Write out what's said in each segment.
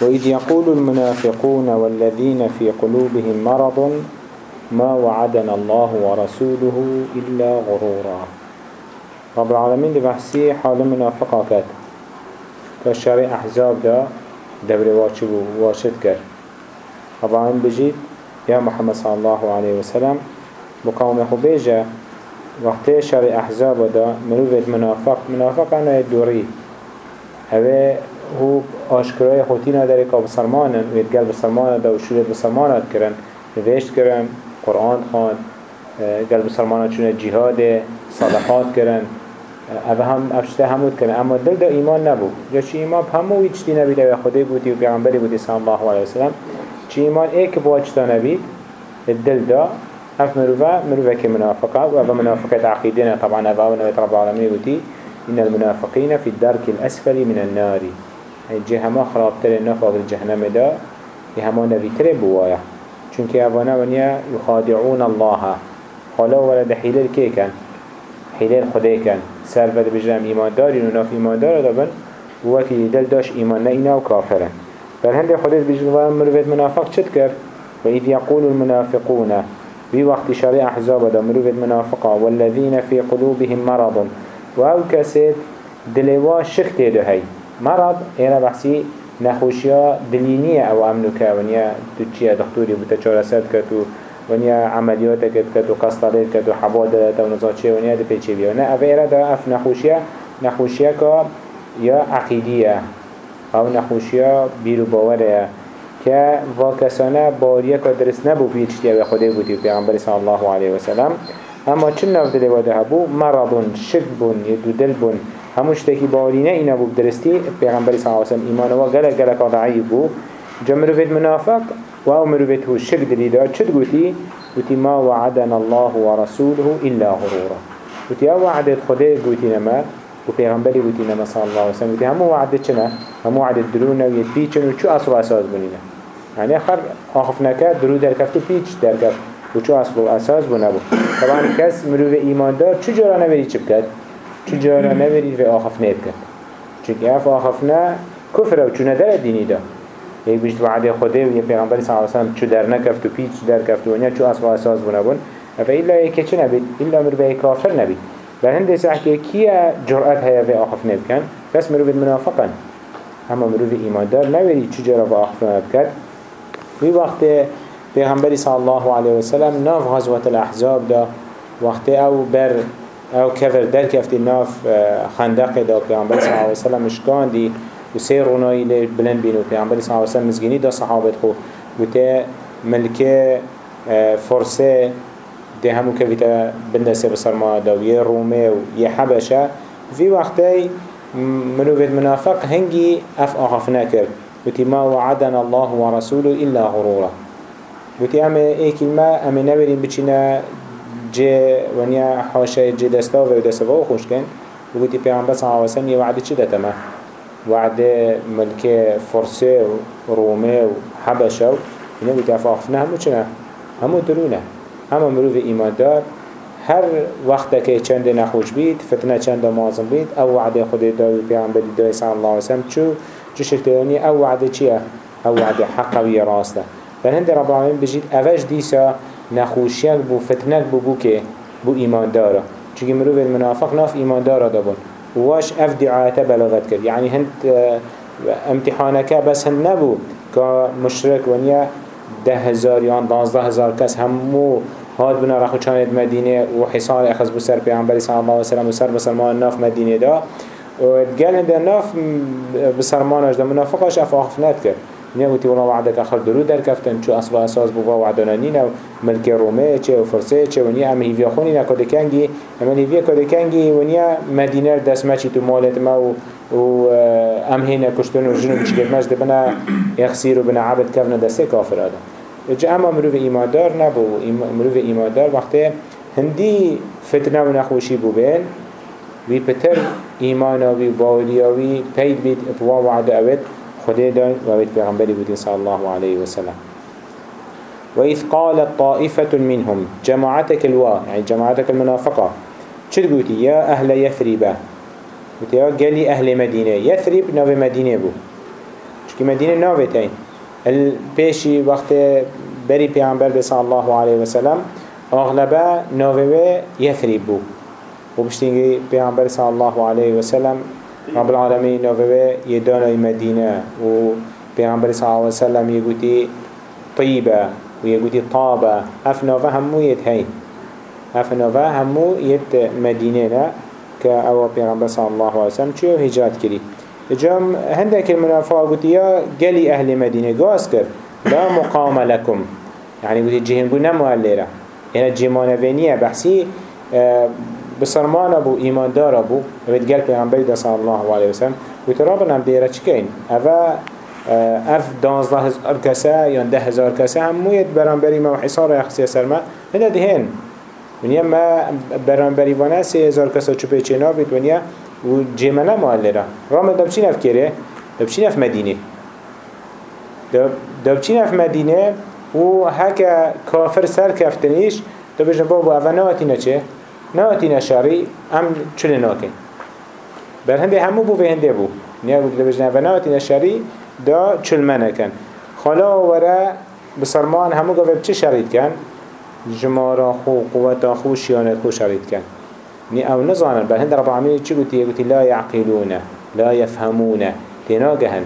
وإذ يقول المنافقون والذين في قلوبهم مرض ما وعدنا الله ورسوله إلا غرورا. رب العالمين دي بحسي حال منافقة كات أحزاب دا دبر واشبو واشد كر رب العالمين بجيت يا محمد صلى الله عليه وسلم بقوم يخو بيجا وقت شارع أحزاب دا مروفة منافق منافق أنا يدوري هذا هو آشکرای خوتی نداره که بسرمانن وید گل بسرمان دا و شورت بسرمانت کرن. نوشت کرن قرآن خان گل بسرمانت چونه جهاد صدقات کرن. اوه هم افشته همود کرن. اما دل دا ایمان نبود. یا چی ایمان؟ همو ایچتی نبید او خدا بودی و پیغمبری بودی صلی الله علیه وسلم چی ایمان؟ ایک بواجتا نبید. دل دا. اف مروفه مروفه که منافقه و اوه منافقه عقیدینه طبعا اوه و نویت رب العالمین بودی. إن المنافقين في الدرك الأسفل من النار جه هما خرابتر نفاق الجهنم دا هما نبيتر بوايا چونك أبانا ونيا يخادعون الله. حالا ولد حيلة كي كان حيلة خده كان سر بد بجرم إيمان دارين وناف إيمان دار دابن وكي دل داش إيمان نئنا وكافرا بل هنده خده بجرم مروفت منافق چد كر وإذ يقول المنافقون. في وقت شريع أحزاب دا مروفت منافقا والذين في قلوبهم مرض. وأو كسيد دلوا شك تيدو هاي مرض أنا بحثي نخوشيا دلينية أو امنوكا ونيا تجيه دكتوري بتا چارسد كتو ونيا عمليات كتو قسطلت كتو حبادلت أو نزاچه ونيا دي پیچه بيا نه أو ايرا دا اف نخوشيا نخوشيا كا يا عقيدية أو نخوشيا بيرو باوره که و کسانه باریه که درست نبو پیچتی أو خوده بودی و پیغمبر صلی الله علیه وسلم اما چن ناف دلی واده هبو مرضون شک بون یدو دل بون. هموش تاكي بارينا إنا بو بدرستي پیغمبر صلى الله عليه وسلم إيمان و غلق غلق ضعيف بو. جا مروفت منافق و أو مروفت هو شك دليدا چد قوتي قوتي ما وعدنا الله ورسوله إلا غرورا. قوتي آو وعدت خده قوتي نما و پیغمبری قوتي نما صلى الله عليه وسلم. قوتي همو وعدت چنا همو وعدت درونا و يتبيچن و چو أصل أساس بنينا يعني آخر آخفناك درو در كفتو بيچ در كفت و چو أصل أساس بنابو. طبعا كس مروف إيمان دار چو جارا نبري چه بكت چجارا نبرید و آخف نید کن چونکه اف آخف نه کفر و چونه در دینی دا. یک بیشت وعده خوده و یه پیغمبری صلی اللہ علیہ وسلم چو در نکفت و پیچ در کفت و چو أصلا أساس بنابون اف ایلا یکی چه نبید؟ ایلا مر به کافر نبید. بل هنده سحکه جرأت هیا و آخف نید کن بس مرو بید منافقا اما مرو بید ایمان دار نبرید چجارا و آخف نید کن وی وقت پیغمبری صلی الله علیه وسلم ناف غزوة الاحزاب دا. وقت أو بر أو كفر در كفتي ناف خندق دا پیغمبر صلی اللہ علیہ وسلم مشکان دی و سی رونایی لی بلند بینو پیغمبر صلی اللہ علیہ وسلم مزگینی دا صحابت خو. و ته ملکه فرسه ده همو كفيتا بندسه بسرما دا و يه رومه و يه حبشه. في وقتي منوفت منافق هنگي اف آخفنا كر وتي ما وعدنا الله ورسوله إلا غرورا. وتي اما اي كلمة اما نبرين بچنا جه ونیا حاشا جه دستا و دستا و خوش کن و گوتی پیغمبر صلی اللہ علیہ وسلم یه چی داتا ما وعده ملک فرسه و رومه و حبشه و اینه گوتی افاقفنه همو چنه همو درونه همو مروف ایمان دار هر وقت که چند نخوش بید فتنه چند معظم بید أو وعده خود دار پیغمبر دای صلی اللہ علیہ وسلم چو چو شکتانی أو وعده چیه أو وعده حق و راسته فهند رب العالمین بجید اوش دیسا نخوشیک بو فتنک بو بو که بو ایمان داره چونکه مروف المنافق ناف ایمان داره دابون واش اف دعایت بلاغت کرد. یعنی هند امتحانك بس هند نبو که مشرک ونیا ده هزار یا دانزده هزار کس همو هاد بنا رخو چاند مدینه و حصار اخذ بو سر پیغمبری صلی الله علیه وسلم و سر بسرمان ناف مدینه دا. و گل هند ناف بسرمانش دا منافقش اف آخفنت کرد. نيوتي والله وعدك آخر درو در كفتن چو أصل أساس بوا وعدنا نينا ملك رومه چه و فرسه چه ونيا هم هيفيا خوني نا كده كنجي هم هيفيا كده كنجي ونيا مدينة دست ماشي تو مالت ما و و ام هنا كشتن و جنوب چكت مجد بنا يخسير و بنا عبد كفنا دسته كافر هذا جا اما مروف ايمان دار نبو مروف ايمان دار وقته هندي فتنه و نخوشي بو وی پتر ایماناوی باولیاوی پید بید ابوا وعده اوید. خده دان و بيت پیغمبری بودی صلى الله عليه وسلم. وإذ قالت طائفة منهم جماعتك الوا يعني جماعتك المنافقة قلتي يا أهل يثرب قلت يا قالي أهل مدينة يثرب نوي مدينة بو. چونکه مدینه ناوید هین پیشی وقت بری پیامبر صلی الله علیه وسلم آغلبه ناوه یثریب بو. و بشتینگی پیامبر صلی الله علیه وسلم رب العالمین ناوه یدانای مدینه و پیامبر صلی الله علیه وسلم یگوتی طیبه و یگوتی طابه. اف ناوه همو ید هین اف ناوه همو نه که أو پیامبر صلی الله علیه وسلم چیو هجرت کری. جام هندك المنافع قلت يا قالي أهل مدينة قاسكر لا مقام لكم يعني قلت جهن قلنا مؤلرة هنا جيمان فينية بسرمان ابو ايمان دار ابو بيت قال پیغمبر ده صلى الله عليه وسلم. قلت رابنا هم ديره چكين افا آه اف دانزده هزار كسا یا ده هزار كسا هم موید برانبری ما و حصار اخسی سرما. هنده دهن ونیا ما برانبری وانه سه هزار کسا چوبه چنا بید ونیا و جیمنه مؤلره رام دبچین اف کره دبچین اف مدینه؟ دبچین اف مدینه؟ و هکا کافر سر کفتنیش دبجن بابو اوه نواتی نچه؟ نواتی نشاری ام چلی ناکن بر هنده همو بو به هنده بو. نیا بود دبجن اوه نواتی نشاری دا چل منه کن. خالا وره بسرمان همو گوه بچه شرید کن؟ جمارا خو قوتا خو شیانت خو شرید کن. ني أو نظانا بل هند رب العالمين چي قلت قلت لا يعقلون لا يفهمون تناقهن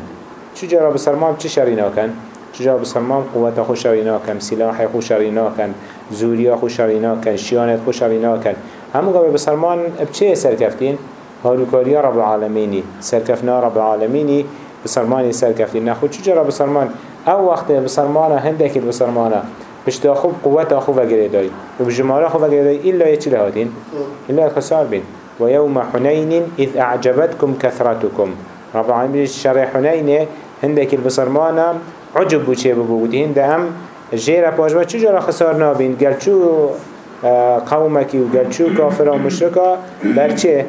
چو جرى بسرمام چه شرينا كان چو جرى بسرمام قوة خو شرينا كان سلاح خو شرينا كان زوريا خو شرينا كان شيانت خو شرينا كان همو قبل بسرمان بچه سركفتين هالوكاريا رب العالمين سركفنا رب العالمين بسرماني سركفتين نخو چو جرى بسرمان أو وقت بسرمانا هندك بسرمانا پشتا خوب قوت خوب وگره داری و بجماره خوب وگره داری إلا يچي لهاتين إلا خسار بين ويوم حنين إذ أعجبتكم كثرتكم رب العالمين شرع حنين هندك البصرمانا عجب بو چه بو بودین ده هم جیر پاش با چجورا خسار نابین؟ گل چو قومکی و گل چو کافر و مشرکا بر چه؟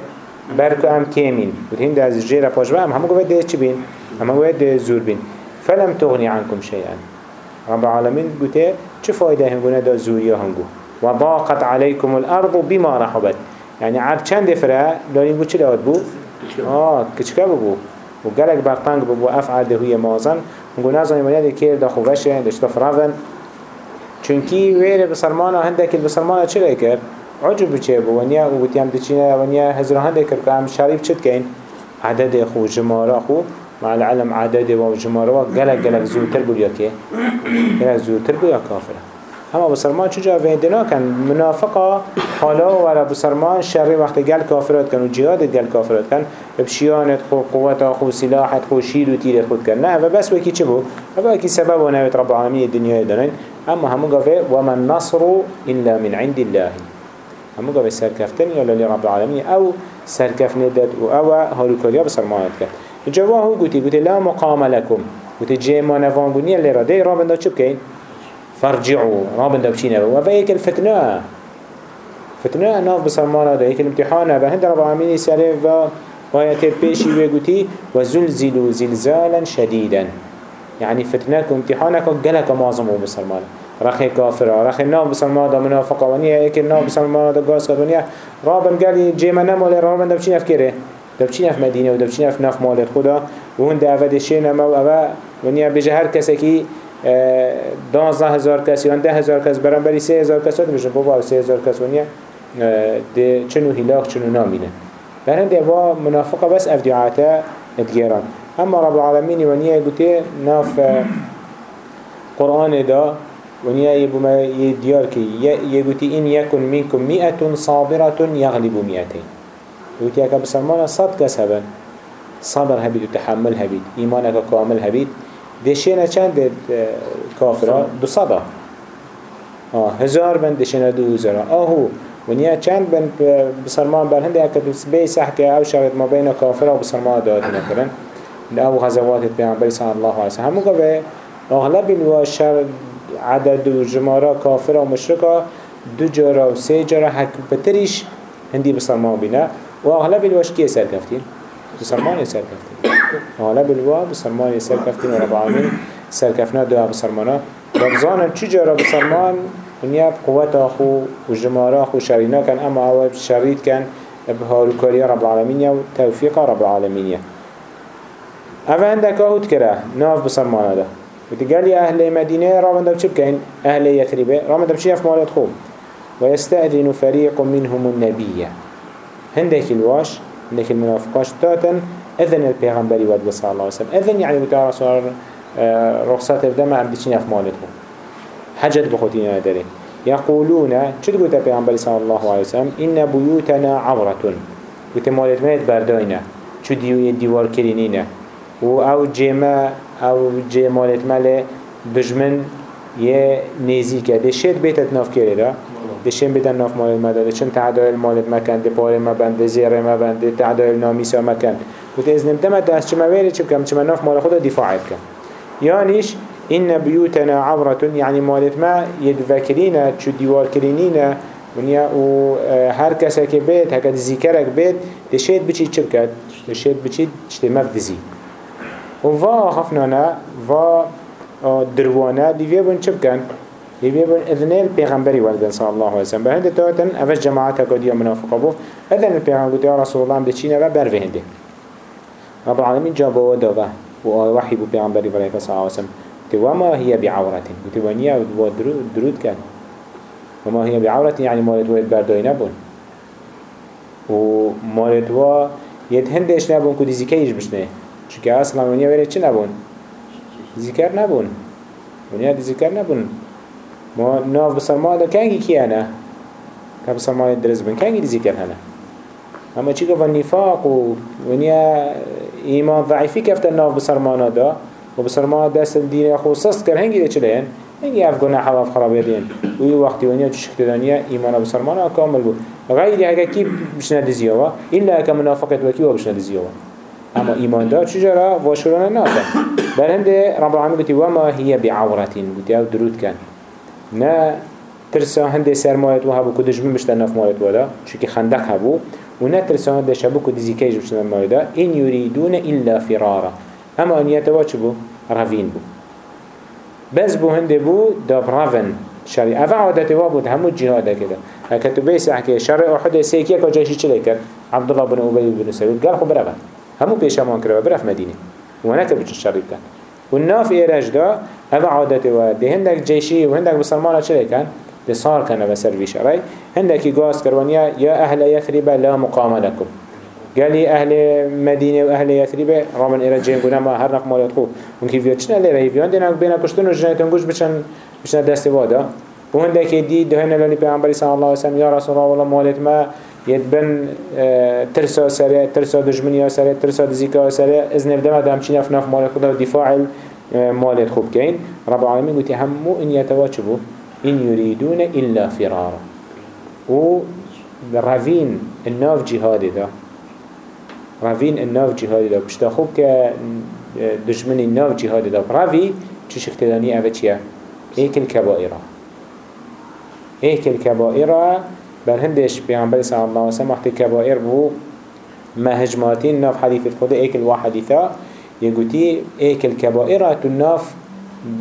بر که هم کمین بودهین ده از جیر پاش با هم. همه گوید ده چی بین؟ همه گوید ده زور بین. فلم تغنی عنکم شیئن رب العالمین گوته چه فایده هنگونه ده زوری هنگو و باقت علیکم الارض بما رحبت. یعنی عرب چند فره لانی بو چه لاد بو؟ آه کچکه بو و گلک برطنگ بو افعال ده هوی مازن هنگو نازانی منید کیر دا خوبشه دشتا فرافن چونکی ویره بسرمانا هنده که بسرمانا چه کرد؟ عجب بچه بو ونیا و بتیم دچینه ونیا هزار هنده کرد که هم شریف چد کن؟ عدد خو جماره خو مع العلم عدد و جماره و گلک گلک زودتر بود یا که؟ گلک زودتر یا کافره اما بسرمان چجا ویندنا کن منافقا حالا ولا بسرمان شر وقت گل کافرات کن و جهاد گل کافرات کن بشیانت خو قوت خو سلاحت خو شیر و تیر خود کن نه و بس وکی چه بو؟ و وکی سبب و نویت رب العالمین دنیای دانین اما همو گفه ومن نصر الا من عند الله. همو گفه سرکفتن یا لی رب العالمین؟ أو سرکفن داد و أو هارو کلیا بسرمانت کن جواه گوتی گوتی لا مقام لكم گوتی جیما نوان بونی لی را دی را بکین؟ فارجعوا. رابن دبشينا وفايك الفتنة. فتنة ناف بسلمانا هيك الامتحان بهند رب العالمين سالف و وآيات بيشي ويقولي وزلزلوا زلزالا شديدا. يعني فتنك وامتحانك قلق معظمه بسلمانا رخي كافر رخي ناف بسلمانا ده منافقة ونيا هيك الناف بسلمانا ده قاس ونيا رابن قال جيما نمو رابن دبشينا في كيره دبشينا في مدينة ودبشينا في ناف مال خدا. وهند أفد الشيء نمو أفا ونيا بجهر كسكي. دانزده هزار کس یا ده هزار کس برام بری سه هزار کس هاتی بشن بابا سه هزار کس ونیا ده چنو هلاک چنو نامینه. برهن ده با منافقه بس افدعاتا ادگیران. اما رب العالمین ونیا گوته ناف قرآن دا ونیا يبما يديار كي يقولي إن يكن منكم مئة صابرة يغلب مئتين يقولي أكا بسلمان صد كس هبن. صبر هبيد وتحمل هبيد إيمانك كامل هبيد دشينا چند كافرة دو صدا آه هزار بن دشينا دو هزار. آهو ونیا چند بن بسرمان بر هنده اکا بی سحکه أو شرط ما بین کافر و بسرمان داد نکرن أو غزوات پیامبر صلی الله علیه وسلم همون که اغلب الواشر عدد و جمارا کافر و مشرکا دو جارا و سه جارا حک بتریش هندی بسرمان بینه و اغلب الواش کیه سر کفتین؟ بسرمان سر کفتین حالا بالوا بسرمان سر کفتین و رب العالمین سر کفنا دعا بسرمانا. ربزانا چجارا بسرمان ونیا قوت آخو و جمارا آخو شرینا کن. اما أو شرید کن. بهاروکاری رب العالمین و توفیق رب العالمین اوه هندك هود كره ناف بسرمانه ده وتقال يا أهل مدينة رابن دب شبكين أهل يثرب رابن دب شيف مالت خوب؟ ويستأذن فريق منهم النبي هندك الواش هندك المنافقاش تاتا أذن البيغمبري ود صلى الله عليه وسلم. أذن يعني بتاع رسول رخصات بدم عم بتشين في مالته حجت بخوتينا داري. يقولون شو تقول البيغمبري صلى الله عليه وسلم؟ إن بيوتنا عورة. وتمالت ميت برداينا شو ديو يديوار كرينينا و أو جيما أو جيمالت مالة دجمن يه نزيكه ده شد بيتت ناف كره ده دشين بدن ناف مال مدد دشين تعدایل مالت مکن ده پاره ما بند ده زیره ما بند ده تعدایل نامیسا مکن و تیز نمتمت دست چما ویری چه بکم چما ناف مال خود دفاع بکن یانیش إن بيوتنا عورة يعني مالت ما يدفكرين شو ديوار كرينين ونيا و هر کسی که بید هکت ذکرک بید دشید بچید چه بکد؟ دشید بچید چه مفدزی و وا خفنانا وا دروانه لیوی بون چه بکن؟ لیوی بون اذنه الپیغمبری والدن صلی الله علیه وسلم. به هنده تاتن اوش جماعت قدیا منافقه بو إذن الپیغمبر گوتی یا رسول الله و بر هنده رب العالمین جا با وداوه و وحی بو پیغمبری صلی الله علیه وسلم وما هي بعورة وتوانيا ودرود كان وما هي بعورة يعني مالت ويد بردوي نبون ومالت وا يتهندش نبون كو دي زكايش بشنه. چونکه أصلا ونیا ویره چه نبون؟ ذکر نبون ونیا دی ذکر نبون ما ناف بسرمان دا کنگی کیه نه؟ که بسرمان درز بن. دی ذکر هنه اما چی که نفاق و ونیا ایمان ضعیفی کفت ناف بسرمان دا. و بسرمان دست دین خصوص کر. هنگی دی چله هنگی اف گناه حواف خرابه دین. و یه وقتی ونیا چو شکت دانیا ایمان بسرمان کامل بود. غیری هکا کی بشنه دزیوه ایلا هکا منافقت وکی و بشنه دزیوه اما ایمان دار چجورا واشوران ناکن. بل هنده رب العالمين قلت وما هي بعورتين قلت أو درود كان نا ترسا هنده سرمایت و هبو کدش بمشتن ناف مایت ودا چونکه خندق هبو و نا ترسا هنده شبو کدزی کیش بشتن مایدا این یریدون الا فرارا. اما انیتوا چه بو؟ روین بو. بس بو هنده بو داب روین شرعي أفا عادته وابد همو جهاد كده هكتو بيسح كي شرع أحد سيكيه كجيشي چلي كر عبد الله بن أبي بن سعود. قال خو برغن همو پیشمان کرده برف مدینه. و نکر بچه شریب کن و ناف ایرج دا هذا عادته و ده هندک جیشی و هندک بسلمان چه کن ده صار کنه و سر ویش رای هندکی گاز کروانیا یا أهل یثرب لا مقام لكم. قال أهل مدينة واهل يثرب رامن إلى جين قلنا ما هر نق مالت خو ممكن فيو چنا له ريفيان دينا بينا كشتن و جنتون گوش بچن بچن دست وادا. و هندك دي دهنا للي پیغمبر صلى الله عليه وسلم يا رسول الله مالت ما يدبن ترسا سريع ترسا دجمنيا سريع ترسا دزيكا سريع إذن بدم هذا همشين أفناف مال خدا دفاع مال خوب كين رب العالمين قلت همو إن يتواجبوا إن يريدون إلا فرارا. و رافين الناف جهاد ده رافين الناف جهاد ده بشتا خوب ك دجمن الناف جهاد ده رافي چش اختلاني اوه چيه ايك الكبائرة ايك الكبائرة بل هندش پیغمبر صلی الله علیه وسلم وقتی کبائر بو مهجماتين ناف حديث خود ايك الواحدثا يقولي ايك الكبائر الناف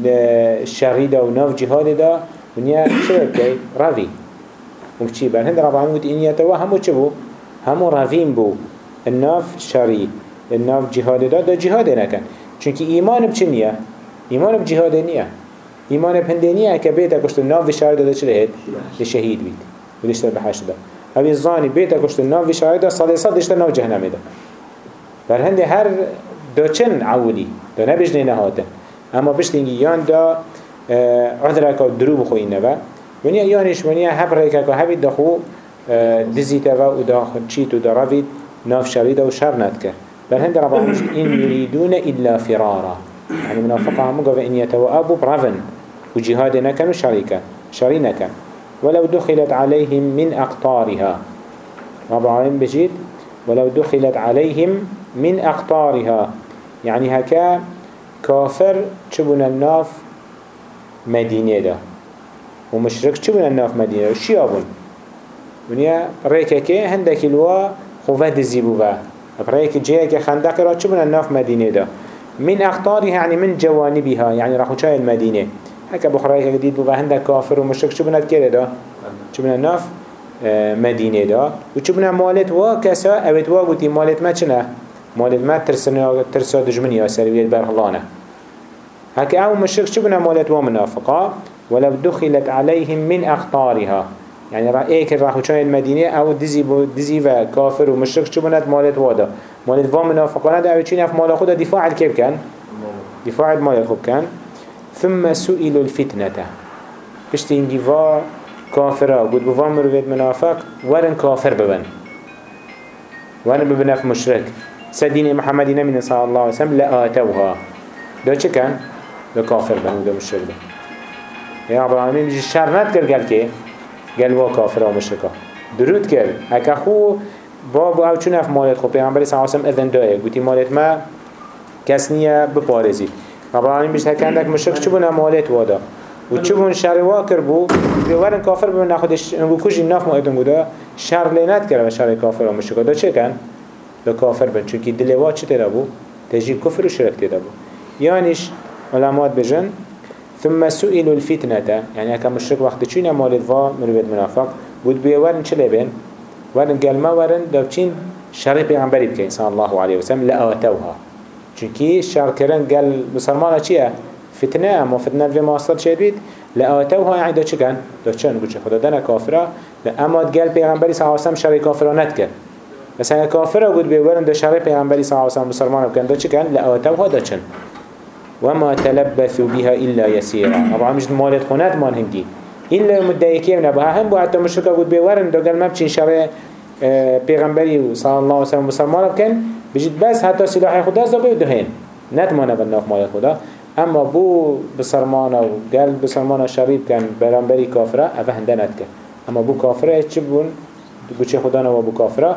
الشريدة وناف جهاد دا ونيا شبه كي رافي وكتشي بل هند رب العالمين قلت إن يتوا همو چبو همو رافين بو. الناف شري الناف جهاد دا دا جهاد نكن چونك إيمان بچنية إيمان بجهاد نية إيمان بهندنية كبيتا كشت الناف الشريدة دا چلهد لشهيد بيت وليش بحشت ده اوی زانی بیت کشت ناو وی شاید صد صد دشت ناو جهنم ده بر هنده هر دو چن عولی؟ دو نبجنه نهاتن اما بشتینگی یان دا عذرك درو بخوی نوا ونیا یانش ونیا هب که هبید دخو دزیت و أو دا چیت و دا روید ناف شرید و شر ند کرد بل هند رب العالمين إن يريدون إلا فرارا. يعني منافقة هم قالوا إن يتوأبوا برافن نكن وشريكا شري نكن ولو دخلت عليهم من أقطارها. رب العالمين بجيد ولو دخلت عليهم من أقطارها. يعني هكا كافر چبون الناف مدينة ده ومشرك چبون الناف مدينة ده شيابون ونيا ريكا هندك الوا خوفة دزيبو با. جيك خندق را چبون الناف مدينة ده من أقطارها يعني من جوانبها يعني راحو المدينة. هكا بخاري جديد بو هندك كافر ومشرك بنات كده دا؟ شو بنا ناف آه، مدينة دا. بنا مالت وا كسا أبت وا قلتي مالت ما چنا مالت ما ترسنا ترسا دجمني يا سرية برهلانة هكا أو مشرك شو بنا مالت؟ ومنافقة ولو دخلت عليهم من أخطارها يعني رأيك الرحوشان المدينة أو دزي دزي و كافر ومشرك شو بنات مالت وادا؟ مالت دا أو تشين أف مال خدا دفاع الكيف كان؟ دفاع المال خب كان. ثم سئلوا الفتنة. بشتي إنجي وا كافرة. قد بوام مروفيد منافق ورن كافر ببن. ورن ببن أف مشرك. سدين محمد نبي صلى الله عليه وسلم لآتوها. ده چه كان؟ ده كافر بن وده مشرك بن يا رب العالمين بيجي الشر نتكر قال كي قال وا كافر ومشركة درود كر هكا خو باب أو چون اف مالت خو پیغمبر صلی الله علیه و سلم اذن دایه. گوتی مالت ما کس نیه بپارزی. رب العالمین بیشتر کندک مشرک چه بونه مالت وادا. و چه بون شر واکر بو؟ دیوارن کافر بون نخودش انگو کجی ناف ما ایدن گودا شر لینت کرده و شر کافر و مشرک دا چه کن؟ دا کافر بن چونکی دلوا چه تیدا بو؟ تجی کفر و شرک تیدا بو. یعنیش علمات بجن ثم سئلوا الفتنة. يعني هكا مشرك وقت چين مالد فا مروفيد منافق بود بيورن چه لبين ورن قال ما ورن دو چين شرع پیغمبری بکن صلى الله عليه وسلم لآتوها. چونكي شر كرن قال بسرمانه چيه فتنه اما فتنه في ماستر چه بید؟ لآتوها. يعني دو چه کن؟ دو نگو چه خدا دن کافره اما قال پیغمبری صلى الله عليه وسلم کافرانت کن هنگه کافره بود بيورن دو شرع پیغمبری صلى الله عليه وسلم بسرمانه بکن دو چه کن؟ لآتوها دو چن. وما تلبثوا بها إلا يسيرا طبعا مش مالت خونات مان هنگي إلا مدعيكي من أبها هم بو حتى مشركة قد بيورن دو قال ما بچين شرع پیغمبری صلی الله علیه و سلم مسلمان بکن. بجید بس حتی سلاح خدا از دو دهین. نتمانه بناف مال خدا. اما بو بسرمان و قل بسرمان شریب کن برانبری کافره اوه هنده ندکن اما بو کافره چه بون؟ بو چه خدا نوا بو کافره؟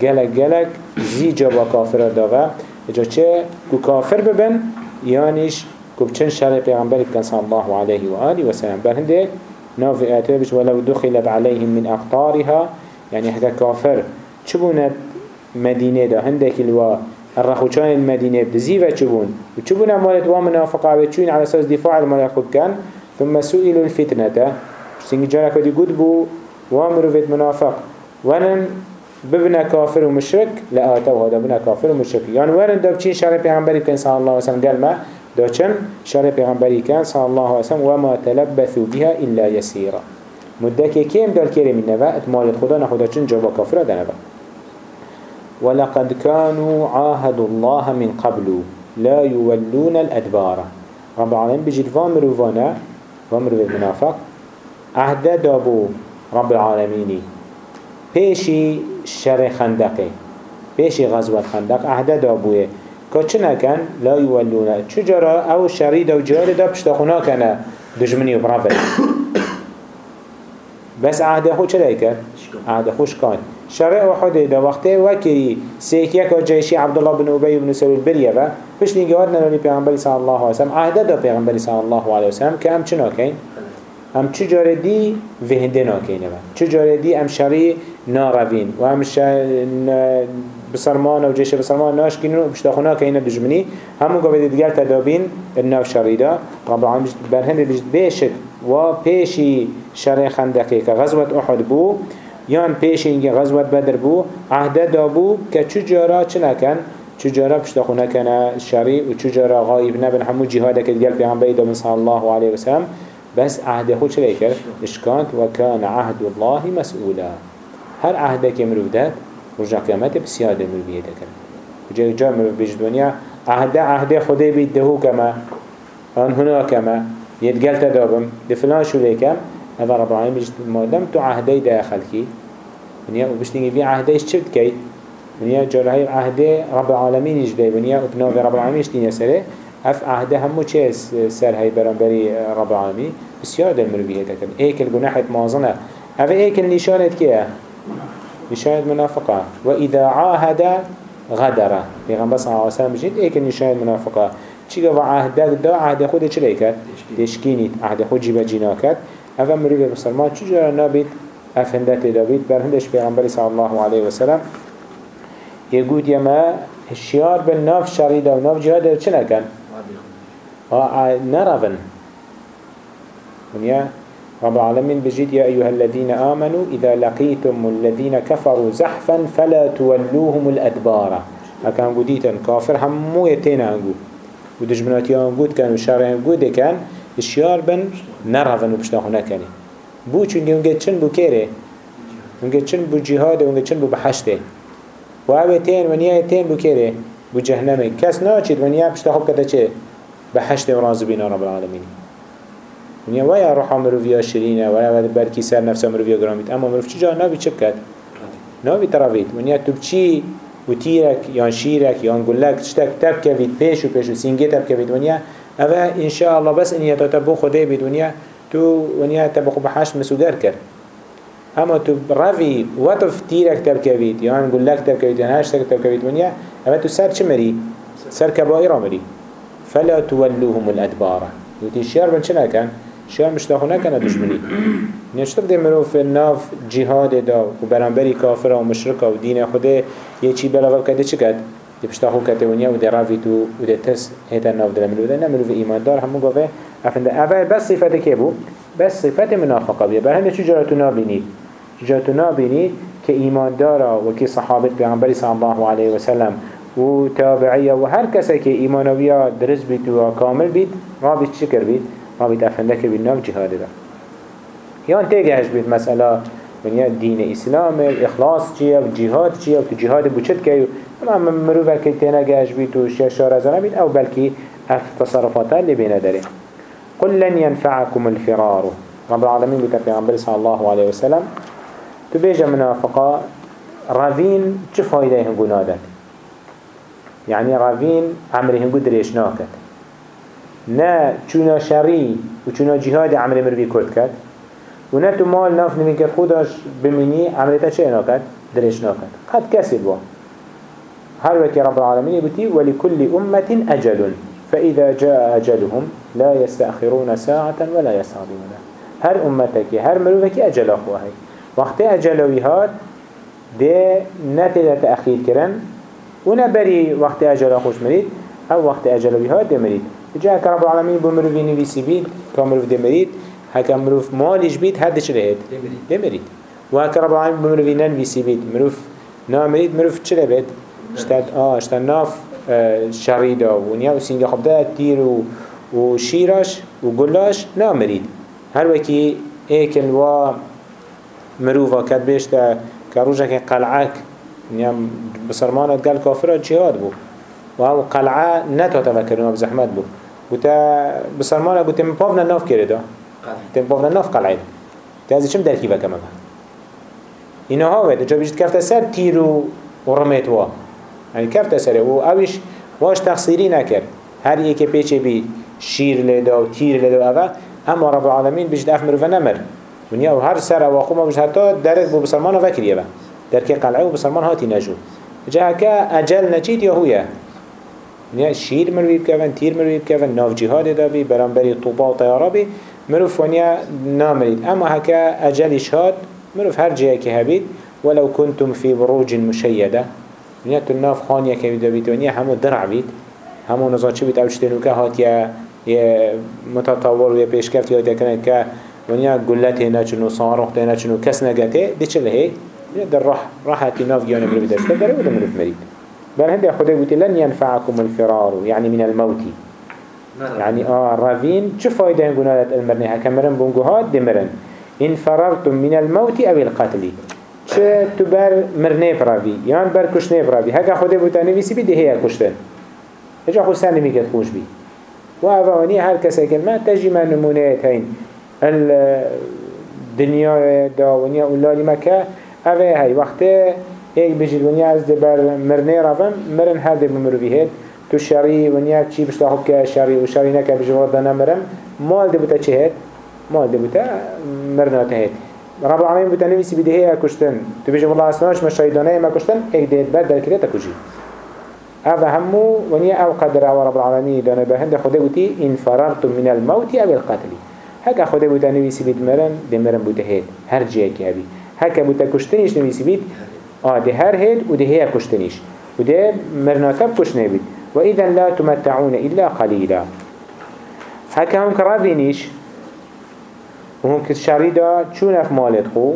گلک گلک زیجا با کافره داوه اجا چه بو کافر ببن یانیش كوب چن شرع پیغمبر کن صلی الله علیه و آله و سلم بر هنده ناف ولو دخلت عليهم من أقطارها يعني حتى كافر چبونت مدينة دا هندك الوا الرخوشان المدينة بزيفة چبون وچبون مالت ومنافقة وچون على أساس دفاع خود كان ثم سئلوا الفتنة سنگ جارك ودي بو وامروفت منافق ونن ببنا كافر ومشرك لا آتوا هذا بنا كافر ومشرك يعني ورن دو بچين شرع پیغمبری كان صلى الله عليه وسلم قال ما؟ دو چن شرع پیغمبری كان صلى الله عليه وسلم وما تلبثوا بها إلا يسيرا مدك كيم دال كريم النبا اتمال خدا نخدا چن جواب كافر دنبا ولقد كانوا عاهدوا الله من قبل لا يولون الأدبار. رب العالمين بجد فامرو فانا فامرو المنافق عهد دابو رب العالمين بيشي شر خندقه. بيشي غزوة خندق عهد دابوه كتشنا كان لا يولون چجرا أو شريد أو جهال دا بشتاخونا كان دجمني وبرافل بس عهد خود چه کرد؟ عهد خوش کن شرع احد دا وقته وكري سيك يكا جيشي عبد الله بن أبي بن سلول بريا و پش نگهات نلوني پیغمبری صلى الله عليه وسلم عهد دا پیغمبری صلى الله عليه وسلم که هم چه ناکین؟ هم چجاره دی وهنده ناکینه و چجاره دی هم شرعی ناروین و هم بسرمان و جيش بسرمان ناش كينو بشتاخونا كينا دجمني همو قبل ديگر تدابين الناف شريدا رب العالمين برهن بجد بيشت و پیشی شر خندقه که غزوت احد بو. یان پیشی اینگه غزوت بدر بو. عهده دا بو که چجارا چه نکن؟ چجارا پشتاخو نکنه شری و چجارا غایب نبن. همو جهاده که دیگر پیغمبری دا من صلی الله علیه وسلم بس عهده خود چه لیکر؟ اشکانت و کان عهد الله مسئولا. هر عهده که مروف داد رجع قیامت بسیار ده مروفیه دکن بجای جا مروف بیش دنیا عهده عهده خوده بید دهو کما آن هنا کما يتقال تدابم لفلان شو ليكم هذا رب العالمين بجد مادم تو عهدي دا خلقي ونيا وبشتنجي في عهدي شبت كي ونيا جرهي عهدي رب العالمين يجدي ونيا وبنوفي رب العالمين يشتين يسره اف عهده همو چه سر هاي برانبري رب العالمين بسيار دل مروبيه تكن ايك الجناحة مازنة اف ايك النشانة كيه نشانة منافقة وإذا عاهد غدر. بيغنبس صلى الله عليه وسلم بجد ايك النشانة منافقة چی گفت؟ عهد دا عهد خود چه کرد؟ تشکینید عهد خود جیبه جینا کرد. اوه مروی بسرمان چجورا نابید؟ افندت دابید بر هندش پیغمبری صلی الله علیه وسلم یه گود یما هشیار بن ناف شریده و ناف جهاد چه نکن؟ نرفن ونیا رب العالمين بجد يا أيها الذين آمنوا إذا لقيتم الذين كفروا زحفا فلا تولوهم الأدبار. هكا هنگو ديتن كافر همو يتين هنگو و دجمناتي هنگود كان و شر هنگود كان الشيار بن نرهفن و بشتاخو نكني بو چونگه اونگه چن بو كيره؟ اونگه چن بو جهاد اونگه چن بو بحشته؟ و اوه تين ونیا تين بو كيره؟ بو جهنمه. كس ناچید ونیا بشتاخو كده چه؟ بحشته و رازبين رب العالمين. ونیا ویا روحا مروفیا شرینه ویا برکی سر نفس مروفیا گرامید اما مروف چجا نابی چه بکد؟ نابی تراوید ونیا تو بچی و تیرک یا شیرک یا گلک چتک تب کوید پیش و پیش و سینگه تب کوید ونیا اوه انشاءالله بس انیا تا تبو خوده بید. ونیا تو ونیا تبو خو بحشت مسوگر کرد اما تو روی وطف تیرک تب کوید یا گلک تب کوید یا هشتک تب کوید ونیا اما تو سر چه مری؟ سر کبائر مری. فلا تولوهم الادباره يوتي الشيار بن چنا كان شیان مشتاخو نکنه دشمنی. نشتر ده مروف ناف جهاد دا و برانبری کافر و مشرک و دین خوده یه چی بلاغب کده چی کد؟ ده پشتاخو کده ونیا و ده تو و ده تس هیتا ناف دل ملو ده نمروف ایمان دار همون گفه افنده اول بس صفت که بو؟ بس صفت منافقه بیه برهنده چو جارتو نابینید چو جارتو نابینید که ایمان دارا و که صحابت پیغمبری صلی الله علیه وسلم و تابعیه و هر کسی که ایمانویا درست بید و کامل بید ما بید چکر بید ما بيت أفندك بالناف جهاد دا يان تيجهش بيت مسألة من يا دين إسلام إخلاص جيا وجهاد جيا وجهاد بوشت كيو أما مروفا كي تينا جهش بيت وشيا شارع زنا بيت أو بلكي أف تصرفات اللي بين دارين قل لن ينفعكم الفرار. رب العالمين بك پیغمبر صلى الله عليه وسلم. تبيجا منافقا رافين چه فايده هنگو نادت يعني رافين عمري هنگو دريش ناكت نه چونا شری و چونا جهاد عمل مروی کرد کرد و نه تو مال ناف نمی که خودش بمینی عملتا چه ناکد؟ درش ناکد قد کسی با. هر وكي رب العالمين بتي ولكل أمة أجل فإذا جاء أجلهم لا يستأخرون ساعة ولا يستعظمون هر أمتك هر مروفك أجل أخوهي وقت أجلوي هاد ده نتلا تأخير كرن ونبري وقت أجل أخوش مريد أو وقت أجلوي هاد ده مريد جا که رب العالمین بو مروفی نویسی بید که مروف دمرید هکا مروف مالش بید هر چه لهید دمرید و هکا رب العالمین بو مروفی ننویسی بید. مروف نامرید مروف چه بید؟ اشتاد آه اشتاد ناف آه، شریدا و نیا و سینگه خب ده تیر و و شیرش و گلاش نامرید هر وکی ایکل و مروفا کد بیشتا که روژه که قلعک نیا بسرمانت قال کافرات جهاد بو. و أو قلعه نتا تفکرون بزحمت بو. بوتا بسرمانه بوتا مپافنا ناف کرده تم پافنا ناف قلعه تازی چم درکی بکم اما اینا ها وید جا بیشت کفت سر تیر و رمت وا یعنی کفت سره و اوش واش تقصیری نکرد هر یکی پیچه بی شیر لدا و تیر لدا و اما رب العالمین بیشت اف مروفه نمر ونیا و هر سر واقو ما بیشت حتی درک بو بسرمان وکریه با درک قلعه و بسرمان هاتی نجو جا که أجل نچید یا هویه نیا شیر مروی بکن تیر مروی بکن ناف جهاد دا بی برانبری طوبا و طیارا بی مروف ونیا نامرید. اما هکا اجلش هاد مروف هر جایی که هبید ولو كنتم في بروج مشيدة نیا تو ناف خانیه که بیدا بید ونیا همو درع بید. همو نزا چه بید؟ اوشتنو که هات یا متطور و یا پیشکفت یا کنه که ونیا گلت هنا چنو صاروخ هنا چنو کس نگته دی چه لهی؟ در راح راحتی ناف گیانه برو بیدشته داره و ده مروف مرید؟ بل هندي خدا قلت لن ينفعكم الفرار. يعني من الموت. يعني آه رافين شو فايدة ينقون هذا المرني هكمرن بونقوهات دمرن. إن فررتم من الموت أو القتل. چه تبر مرنه برافي؟ يعني بر كشنه برافي. هكا خدا بوتاني بيسي بي ده هي كشتن. إجا خو سنه ميكت خوش بي. وأفاني هر كسا كلمة تجي من نمونيات هين الدنيا دا ونيا أولادي مكة أفا هاي وقته ایک بجید ونیا از دبر مرنه رفم مرن هر دب مروی هید تو شری ونیا چی بشتا خوب که شری و شری نکه بجواد دانا مرم مال دبوتا چه هید؟ مال دبوتا مرنات هید رب العالمین بوتا نویسی بیده هی کشتن تو بجید والله اصناش ما شایدانه ما کشتن ایک دید بعد در کریتا کجی هذا همو ونيا أو قدر أو رب العالمين دانا بهند خده بوتي إن فررتم من الموت أو القتل. هكا خده بوتا نويسي بيت مرن دي مرن بوتا هيد. هر جيه كي هبي هكا بوتا كشتنيش نويسي بيت آه ده هر هيد وده هي كشتنيش. وده مرناتب كشنه بيت وإذا لا تمتعون إلا قليلا هكا هم كرافينيش وهم كشاريدا چون اف مالت خو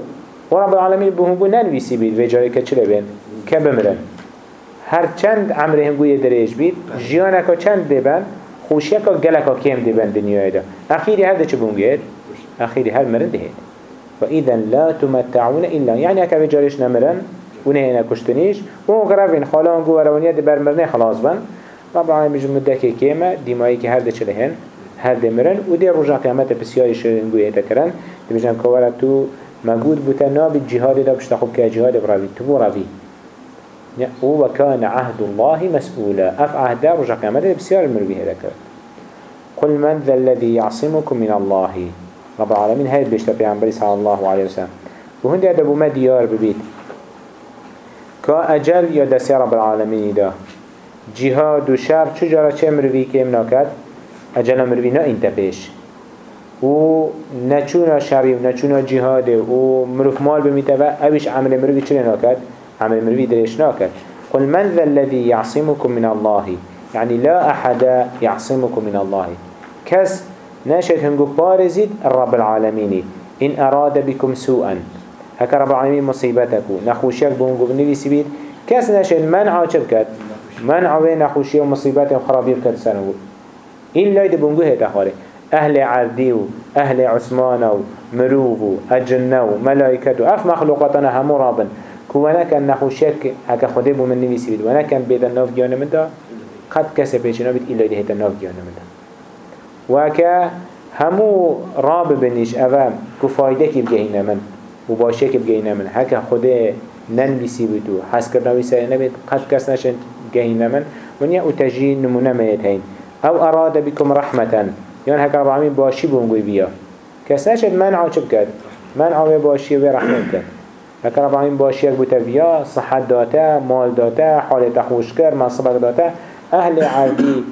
ورب العالمين بهم بو ننويسي بيت في جاري كچل بين كبمرن هر چند عمره هنگوی دريج بید جیانکا چند دبن خوشیکا گلکا کم دبن دنیای دا. اخیری هر ده چه بونگید؟ اخیری هر مرن دهید وإذا لا تمتعون إلا يعني هكا بجاريش نمرن ونهينا كشتنيش ومقربين خالان قوة روانية دي برمرنه خلاص بن. رب العالمين بجم مدكي كيما ديمائي كي هر ده چلهن هر ده مرن. ودي رجع قيامت بسياري شرين قوية تكرن دي بجم كوارا تو مجود بوتا ناب الجهاد دا بشتخب كجهاد براوي تبو راوي وكان عهد الله مسؤولا أف عهد رجع قيامت بسيار المروي هذا قل من ذا الذي يعصمكم من الله رب العالمين هاي بيشتا بيعنبري صلى الله عليه وسلم وهندي أدبو ما ديار ببيت كا أجل يا دسي رب العالمين دا. جهاد و شر چجارا چه مروی که امناکد أجل مروی نه انت پیش. و نچونا شری و نچونا جهاد و مروف مال بمیته و اوش عمل مروی چه ناکد؟ عمل مروی درش ناکد. قل من ذا الذي يعصمكم من الله؟ يعني لا أحد يعصمكم من الله. كس ناشد هنگو بارزيد الرب العالمين إن أراد بكم سوءا. هكا رب العالمين مصيبتكو نخوشيك بونگو بنويسي بيد كس ناشد منع چبكت منع وين نخوشي ومصيبات وخرابي بكت سنو إلا يد بونگو هيتا خاري أهل عرديو أهل عثمانو مروفو أجنو ملائكتو أف مخلوقاتنا همو رابن. كوانا كان نخوشيك هكا خده بو من نويسي بيد وأنا كان بيدا نوف جانا من دا قد كسا بيشنا بيد إلا يد هيتا نوف جانا من دا وكا همو راب بنيش أفام كفايدة كي بجهينا من وباشي كي بجهينا من هكا خده نن بيسي بيدو حس كرنا ويسا نبيد قد كس نشن جهينا من ونيا أتجي نمونا ميت هين أو أراد بكم رحمة يعني هكا رب العالمين باشي بونغوي بيا كس نشد منع وشبكت منع وباشي ورحمة كت هكا رب العالمين باشي يكبت بيا صحة داتا مال داتا حالة خوشكر منصبك داتا أهل عادي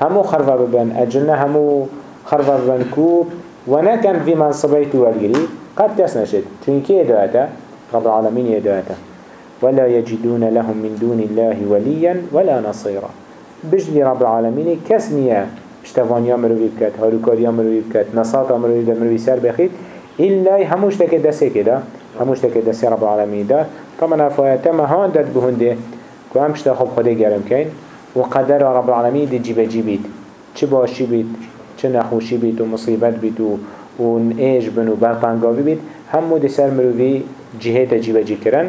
همو خرفا ببن أجلنا همو خرفا ببن كوب ونكن في منصبيتو والجري قد تسنشد چونكي داتا رب العالمين يداتا ولا يجدون لهم من دون الله وليا ولا نصيرا بجلي رب العالمين كسنيا اشتفانيا مروي بكت هاروكاريا مروي بكت نصاطا مروي دا مروي سر بخيت إلا هموش تك دسي كده هموش تك دسي رب العالمين دا. طبعا افايتا ما هان داد بهنده كو هم اشتخب خده گرم كين وقدر رب العالمين دي جيبه جيبيت چه باشي بيت چه نخوشي بيت ومصيبت بيت ونئيش بن وبرطانقاوي بيت همو دي سر مروي جهة جيبه جي كرن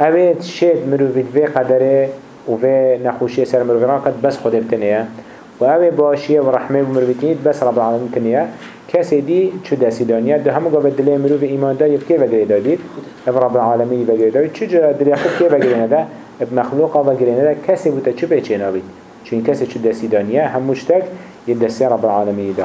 اوید شید مروفید وی قدره و وی نخوشی سر مروفیران قد بس خود ابتنیه. و اوی باشیه و رحمه و مروفیتینید بس رب العالمین تنیه. کسی دی چو دستی دانیه ده همو گابد دلی مروف ایمان دا یب که وگره دادید. اب رب العالمین وگره دادید. چو جا دلی خود که وگره نده اب مخلوق وگره نده کسی بوده چو بیچه نابید چون کسی چو دستی دانیه هموش تک یه دستی رب العالمین ده